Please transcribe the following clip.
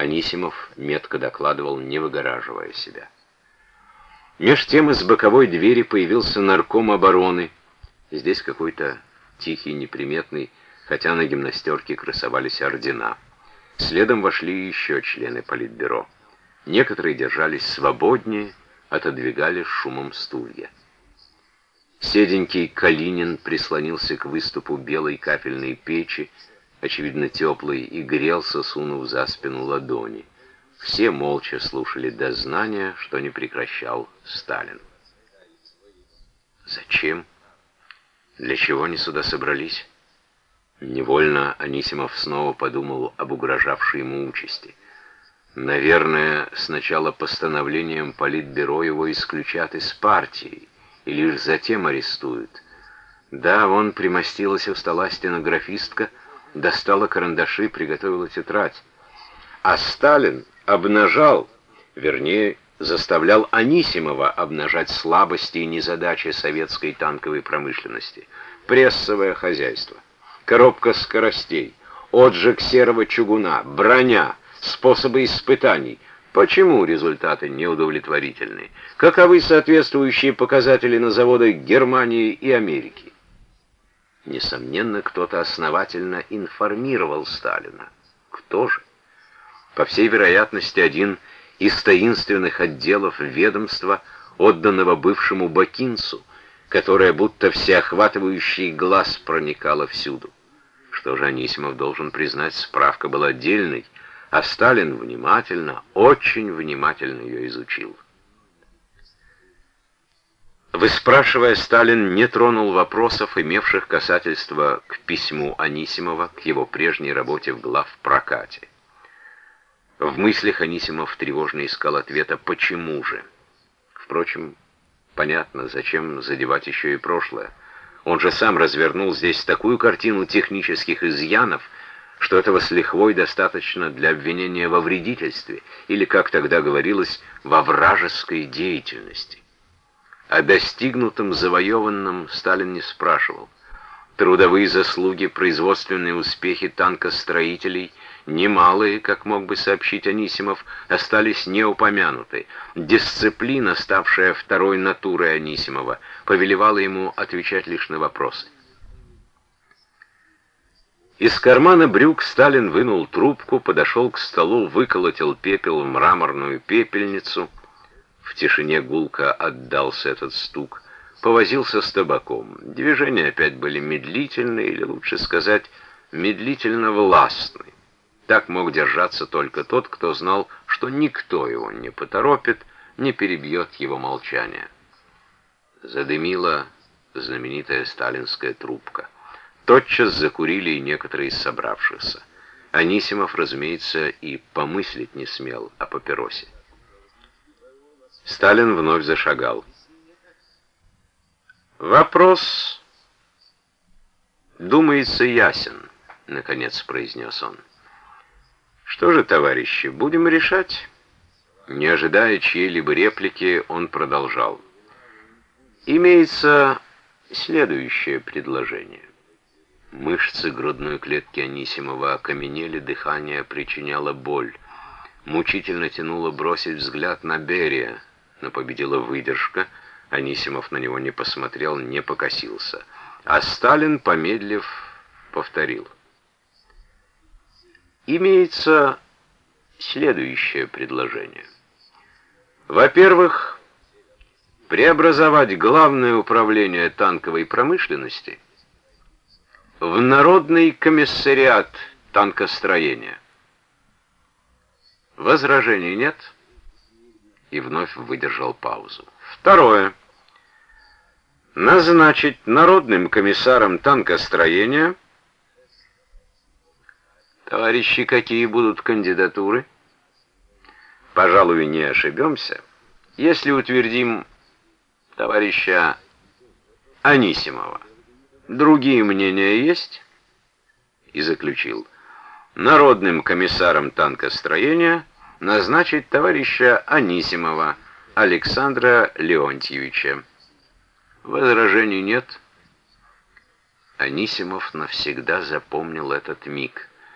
Анисимов метко докладывал, не выгораживая себя. Меж тем из боковой двери появился нарком обороны. Здесь какой-то тихий, неприметный, хотя на гимнастерке красовались ордена. Следом вошли еще члены политбюро. Некоторые держались свободнее, отодвигали шумом стулья. Седенький Калинин прислонился к выступу белой кафельной печи, очевидно теплый, и грелся, сунув за спину ладони. Все молча слушали дознания, что не прекращал Сталин. Зачем? Для чего они сюда собрались? Невольно Анисимов снова подумал об угрожавшей ему участи. Наверное, сначала постановлением Политбюро его исключат из партии, и лишь затем арестуют. Да, вон примостилась у стола стенографистка, достала карандаши, приготовила тетрадь. А Сталин обнажал, вернее, заставлял Анисимова обнажать слабости и незадачи советской танковой промышленности. Прессовое хозяйство, коробка скоростей, отжиг серого чугуна, броня, способы испытаний. Почему результаты неудовлетворительны? Каковы соответствующие показатели на заводах Германии и Америки? Несомненно, кто-то основательно информировал Сталина. Кто же? По всей вероятности, один из таинственных отделов ведомства, отданного бывшему Бакинцу, которое будто всеохватывающий глаз проникало всюду. Что же Анисимов должен признать, справка была отдельной, а Сталин внимательно, очень внимательно ее изучил. Выспрашивая, Сталин не тронул вопросов, имевших касательство к письму Анисимова, к его прежней работе в главпрокате. В мыслях Анисимов тревожно искал ответа «почему же?». Впрочем, понятно, зачем задевать еще и прошлое. Он же сам развернул здесь такую картину технических изъянов, что этого с лихвой достаточно для обвинения во вредительстве, или, как тогда говорилось, во вражеской деятельности. О достигнутом завоеванном Сталин не спрашивал. Трудовые заслуги, производственные успехи танкостроителей, немалые, как мог бы сообщить Анисимов, остались неупомянуты. Дисциплина, ставшая второй натурой Анисимова, повелевала ему отвечать лишь на вопросы. Из кармана брюк Сталин вынул трубку, подошел к столу, выколотил пепел в мраморную пепельницу. В тишине гулко отдался этот стук. Повозился с табаком. Движения опять были медлительные, или лучше сказать, медлительно властные. Так мог держаться только тот, кто знал, что никто его не поторопит, не перебьет его молчание. Задымила знаменитая сталинская трубка. Тотчас закурили и некоторые из собравшихся. Анисимов, разумеется, и помыслить не смел о папиросе. Сталин вновь зашагал. «Вопрос, думается, ясен», — наконец произнес он. «Что же, товарищи, будем решать?» Не ожидая чьей-либо реплики, он продолжал. «Имеется следующее предложение. Мышцы грудной клетки Анисимова окаменели, дыхание причиняло боль. Мучительно тянуло бросить взгляд на Берия, но победила выдержка. Анисимов на него не посмотрел, не покосился. А Сталин, помедлив, повторил. Имеется следующее предложение. Во-первых, преобразовать главное управление танковой промышленности – в Народный комиссариат танкостроения. Возражений нет? И вновь выдержал паузу. Второе. Назначить народным комиссаром танкостроения. Товарищи, какие будут кандидатуры? Пожалуй, не ошибемся, если утвердим товарища Анисимова. Другие мнения есть? И заключил. Народным комиссаром танкостроения назначить товарища Анисимова Александра Леонтьевича. Возражений нет. Анисимов навсегда запомнил этот миг.